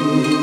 you.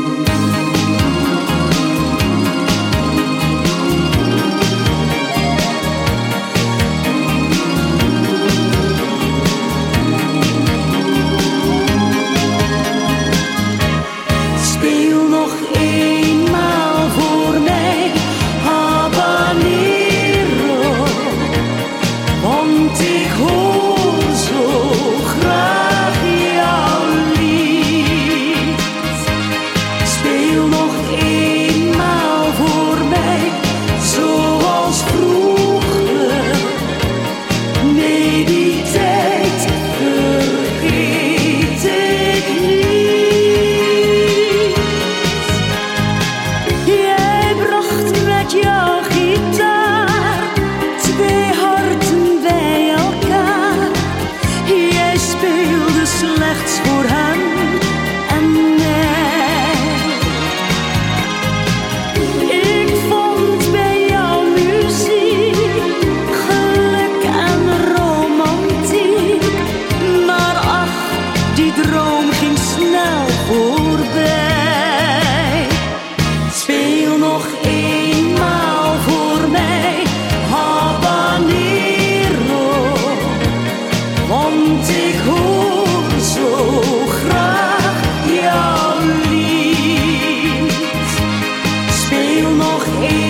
need.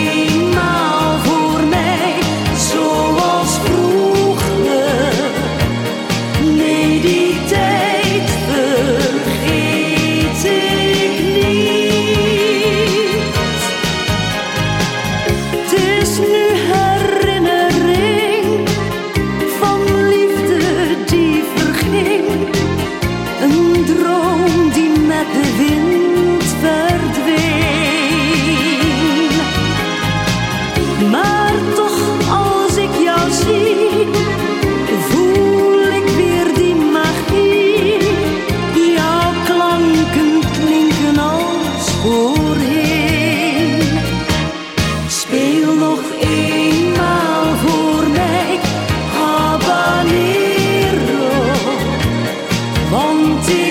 忘记。